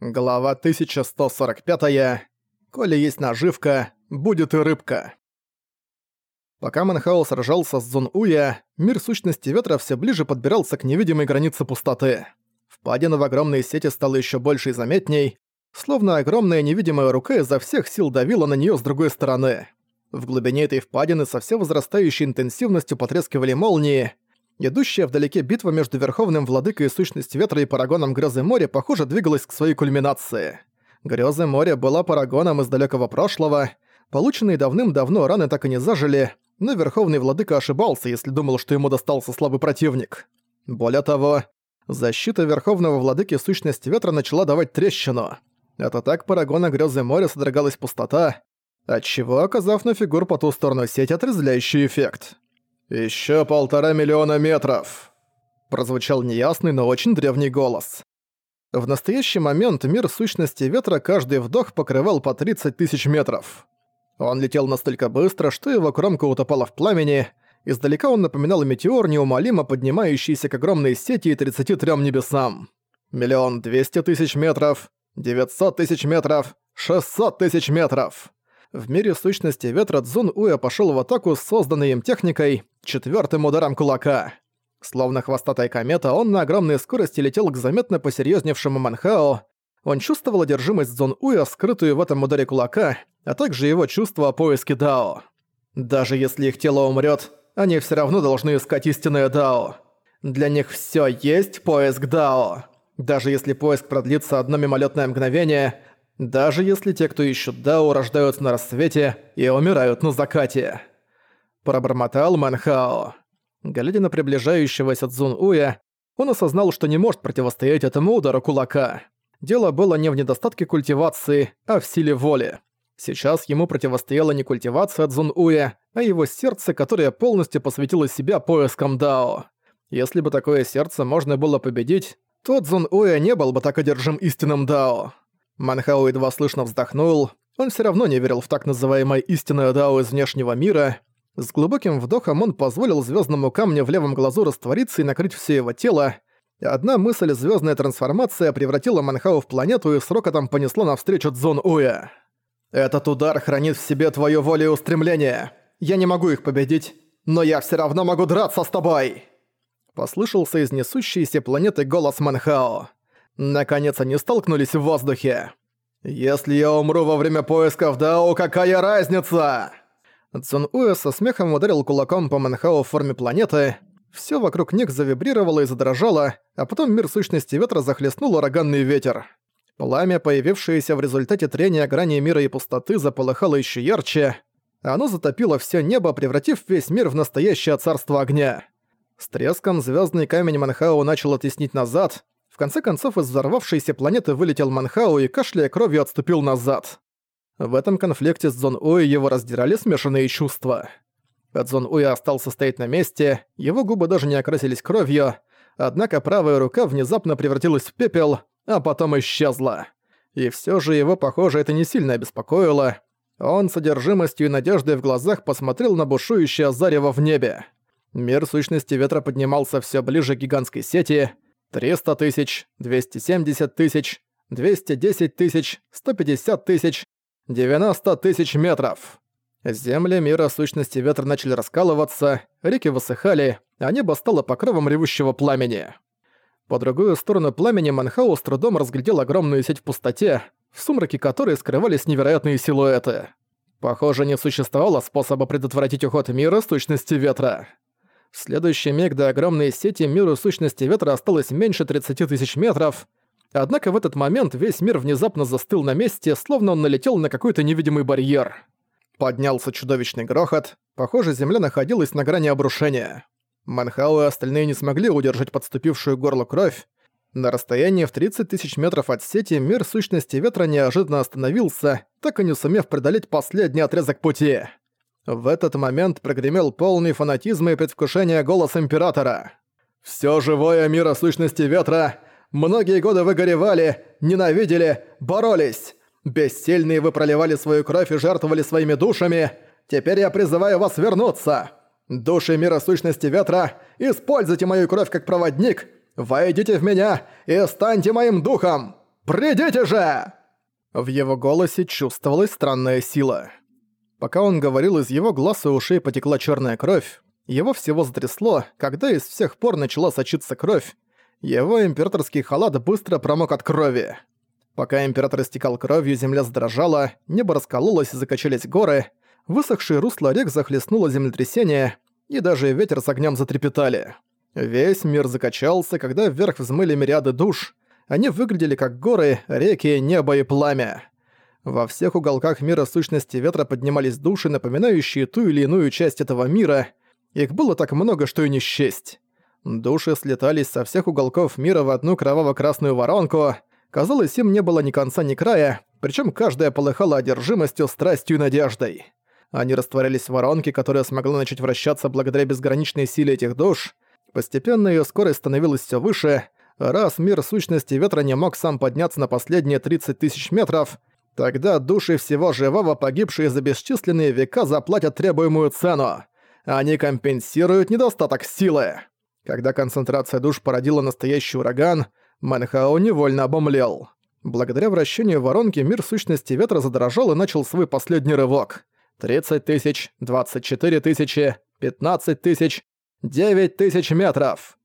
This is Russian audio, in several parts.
Глава 1145. Коли есть наживка, будет и рыбка. Пока Манхао сражался с Зон Уя, мир сущности ветра все ближе подбирался к невидимой границе пустоты. Впадина в огромные сети стала еще больше и заметней, словно огромная невидимая рука изо всех сил давила на нее с другой стороны. В глубине этой впадины со все возрастающей интенсивностью потрескивали молнии, Идущая вдалеке битва между Верховным Владыкой и Сущность Ветра и Парагоном Грозы Моря, похоже, двигалась к своей кульминации. Грёзы Моря была Парагоном из далекого прошлого, полученные давным-давно раны так и не зажили, но Верховный Владыка ошибался, если думал, что ему достался слабый противник. Более того, защита Верховного Владыки Сущность Ветра начала давать трещину. Это так Парагона Грёзы Моря содрогалась пустота, отчего, оказав на фигур по ту сторону сеть отрезвляющий эффект. «Ещё полтора миллиона метров!» Прозвучал неясный, но очень древний голос. В настоящий момент мир сущности ветра каждый вдох покрывал по 30 тысяч метров. Он летел настолько быстро, что его кромка утопала в пламени, издалека он напоминал метеор, неумолимо поднимающийся к огромной сети и 33 небесам. Миллион двести тысяч метров, 900 тысяч метров, 600 тысяч метров. В мире сущности ветра Цзун Уя пошел в атаку с созданной им техникой, четвертым ударом кулака. Словно хвостатая комета, он на огромной скорости летел к заметно посерьезневшему Манхао. Он чувствовал одержимость Цзун Уя, скрытую в этом ударе кулака, а также его чувство о поиске Дао. Даже если их тело умрет, они все равно должны искать истинное Дао. Для них все есть поиск Дао. Даже если поиск продлится одно мимолетное мгновение, даже если те, кто ищут Дао, рождаются на рассвете и умирают на закате. Пробормотал Манхао. Глядя на приближающегося Цзун Уя, он осознал, что не может противостоять этому удару кулака. Дело было не в недостатке культивации, а в силе воли. Сейчас ему противостояла не культивация Цзун Уя, а его сердце, которое полностью посвятило себя поискам Дао. Если бы такое сердце можно было победить, то Цзун Уя не был бы так одержим истинным Дао. Манхао едва слышно вздохнул. Он все равно не верил в так называемое истинное Дао из внешнего мира. С глубоким вдохом он позволил звездному камню в левом глазу раствориться и накрыть все его тело. Одна мысль «Звездная трансформация» превратила Манхау в планету и с рокотом понесла навстречу Дзон Уя. «Этот удар хранит в себе твою волю и устремление. Я не могу их победить, но я все равно могу драться с тобой!» Послышался из несущейся планеты голос Манхао. Наконец они столкнулись в воздухе. «Если я умру во время поисков Дао, какая разница?» Цун Уэ со смехом ударил кулаком по Манхао в форме планеты. Всё вокруг них завибрировало и задрожало, а потом мир сущности ветра захлестнул ураганный ветер. Пламя, появившееся в результате трения грани мира и пустоты, заполыхало ещё ярче. Оно затопило всё небо, превратив весь мир в настоящее царство огня. С треском звёздный камень Манхао начал оттеснить назад, в конце концов, из взорвавшейся планеты вылетел Манхау и, кашляя кровью, отступил назад. В этом конфликте с Зон Уи его раздирали смешанные чувства. Зон Уи остался стоять на месте, его губы даже не окрасились кровью, однако правая рука внезапно превратилась в пепел, а потом исчезла. И все же его, похоже, это не сильно обеспокоило. Он с одержимостью и надеждой в глазах посмотрел на бушующее зарево в небе. Мир сущности ветра поднимался все ближе к гигантской сети, 300 тысяч, 270 тысяч, 210 тысяч, 150 тысяч, 90 тысяч метров. Земли мира сущности ветра начали раскалываться, реки высыхали, а небо стало покровом ревущего пламени. По другую сторону пламени Манхау с трудом разглядел огромную сеть в пустоте, в сумраке которой скрывались невероятные силуэты. Похоже, не существовало способа предотвратить уход мира сущности ветра. В следующий миг до огромной сети миру сущности ветра осталось меньше 30 тысяч метров. Однако в этот момент весь мир внезапно застыл на месте, словно он налетел на какой-то невидимый барьер. Поднялся чудовищный грохот. Похоже, земля находилась на грани обрушения. Манхау и остальные не смогли удержать подступившую горло кровь. На расстоянии в 30 тысяч метров от сети мир сущности ветра неожиданно остановился, так и не сумев преодолеть последний отрезок пути. В этот момент прогремел полный фанатизма и предвкушения голос Императора. «Всё живое мира сущности ветра! Многие годы вы горевали, ненавидели, боролись! Бессильные вы проливали свою кровь и жертвовали своими душами! Теперь я призываю вас вернуться! Души мира сущности ветра, используйте мою кровь как проводник! Войдите в меня и станьте моим духом! Придите же!» В его голосе чувствовалась странная сила. Пока он говорил, из его глаз и ушей потекла черная кровь. Его всего затрясло, когда из всех пор начала сочиться кровь. Его императорский халат быстро промок от крови. Пока император истекал кровью, земля задрожала, небо раскололось и закачались горы, высохшие русла рек захлестнуло землетрясение, и даже ветер с огнем затрепетали. Весь мир закачался, когда вверх взмыли мириады душ. Они выглядели как горы, реки, небо и пламя. Во всех уголках мира сущности ветра поднимались души, напоминающие ту или иную часть этого мира. Их было так много, что и не счесть. Души слетались со всех уголков мира в одну кроваво-красную воронку. Казалось, им не было ни конца, ни края, причем каждая полыхала одержимостью, страстью и надеждой. Они растворялись в воронке, которая смогла начать вращаться благодаря безграничной силе этих душ. Постепенно ее скорость становилась все выше. Раз мир сущности ветра не мог сам подняться на последние 30 тысяч метров, тогда души всего живого, погибшие за бесчисленные века, заплатят требуемую цену. Они компенсируют недостаток силы. Когда концентрация душ породила настоящий ураган, Манхао невольно обомлел. Благодаря вращению воронки мир сущности ветра задрожал и начал свой последний рывок. 30 тысяч, 24 тысячи, 15 тысяч, 9 тысяч метров.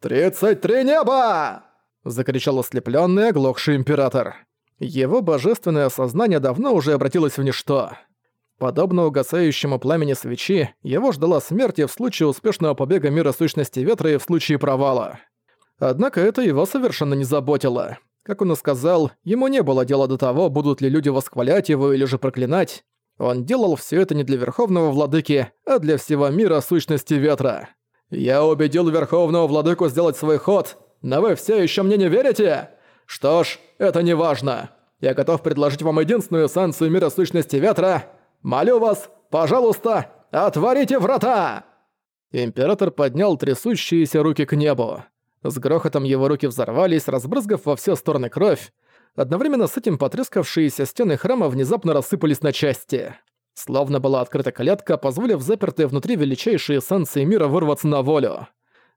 «Тридцать три неба!» — закричал ослеплённый оглохший император. Его божественное сознание давно уже обратилось в ничто. Подобно угасающему пламени свечи, его ждала смерть и в случае успешного побега мира сущности ветра и в случае провала. Однако это его совершенно не заботило. Как он и сказал, ему не было дела до того, будут ли люди восхвалять его или же проклинать. Он делал все это не для Верховного Владыки, а для всего мира сущности ветра. «Я убедил Верховного Владыку сделать свой ход, но вы все еще мне не верите? Что ж, это не важно. Я готов предложить вам единственную эссенцию мира сущности ветра. Молю вас, пожалуйста, отворите врата!» Император поднял трясущиеся руки к небу. С грохотом его руки взорвались, разбрызгав во все стороны кровь. Одновременно с этим потрескавшиеся стены храма внезапно рассыпались на части. Словно была открыта клетка, позволив запертой внутри величайшие эссенции мира вырваться на волю.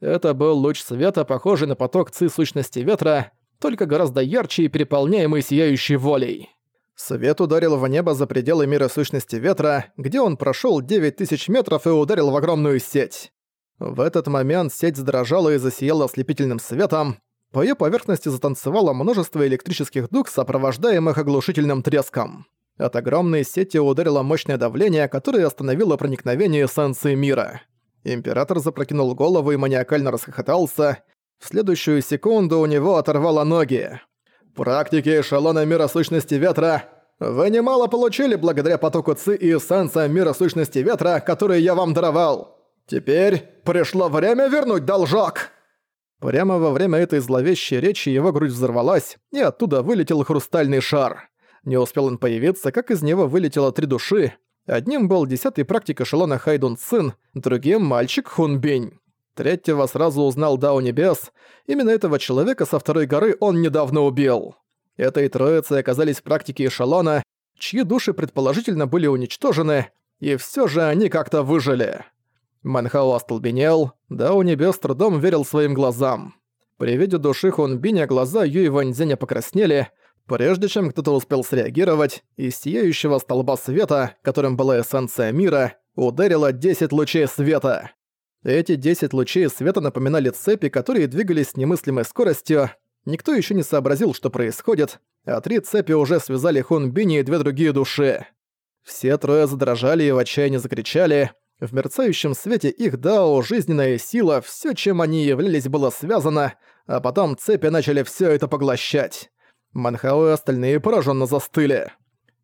Это был луч света, похожий на поток ци сущности ветра, только гораздо ярче и переполняемый сияющей волей. Свет ударил в небо за пределы мира сущности ветра, где он прошёл 9000 метров и ударил в огромную сеть. В этот момент сеть задрожала и засияла ослепительным светом. По её поверхности затанцевало множество электрических дуг, сопровождаемых оглушительным треском. От огромной сети ударило мощное давление, которое остановило проникновение эссенции мира. Император запрокинул голову и маниакально расхохотался. В следующую секунду у него оторвало ноги. «Практики эшелона мира сущности ветра, вы немало получили благодаря потоку ЦИ и эссенция мира сущности ветра, которые я вам даровал. Теперь пришло время вернуть должок!» Прямо во время этой зловещей речи его грудь взорвалась, и оттуда вылетел хрустальный шар. Не успел он появиться, как из него вылетело три души. Одним был десятый практик эшелона Хайдун Цин, другим — мальчик Хун Бень. Третьего сразу узнал Дао Небес. Именно этого человека со второй горы он недавно убил. Этой троицей оказались практики эшелона, чьи души предположительно были уничтожены, и все же они как-то выжили. Манхао остолбенел, Дао Небес трудом верил своим глазам. При виде души Хун Биня глаза Юй Ваньцзеня покраснели, Прежде чем кто-то успел среагировать, из сияющего столба света, которым была эссенция мира, ударило 10 лучей света. Эти 10 лучей света напоминали цепи, которые двигались с немыслимой скоростью. Никто еще не сообразил, что происходит, а три цепи уже связали Хун Бини и две другие души. Все трое задрожали и в отчаянии закричали. В мерцающем свете их дао, жизненная сила, все, чем они являлись, было связано, а потом цепи начали все это поглощать. Манхао и остальные пораженно застыли.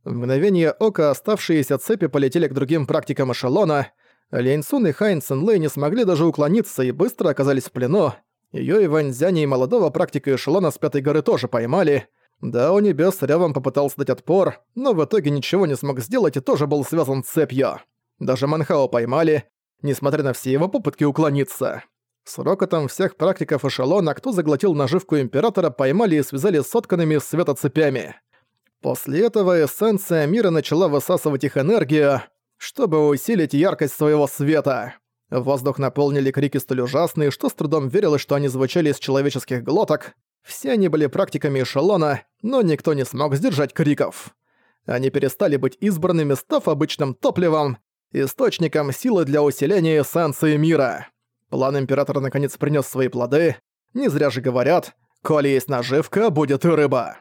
В мгновение ока оставшиеся цепи полетели к другим практикам эшелона. Лень Сун и Хайн Цинлэй не смогли даже уклониться и быстро оказались в плену. Её и Ваньзяни и молодого практика эшелона с Пятой горы тоже поймали. Да, у небес рявом попытался дать отпор, но в итоге ничего не смог сделать и тоже был связан цепью. Даже Манхао поймали, несмотря на все его попытки уклониться. С рокотом всех практиков эшелона, кто заглотил наживку Императора, поймали и связали сотканными из света цепями. После этого эссенция мира начала высасывать их энергию, чтобы усилить яркость своего света. Воздух наполнили крики столь ужасные, что с трудом верилось, что они звучали из человеческих глоток. Все они были практиками эшелона, но никто не смог сдержать криков. Они перестали быть избранными, став обычным топливом, источником силы для усиления эссенции мира. План Императора наконец принес свои плоды. Не зря же говорят, коли есть наживка, будет и рыба.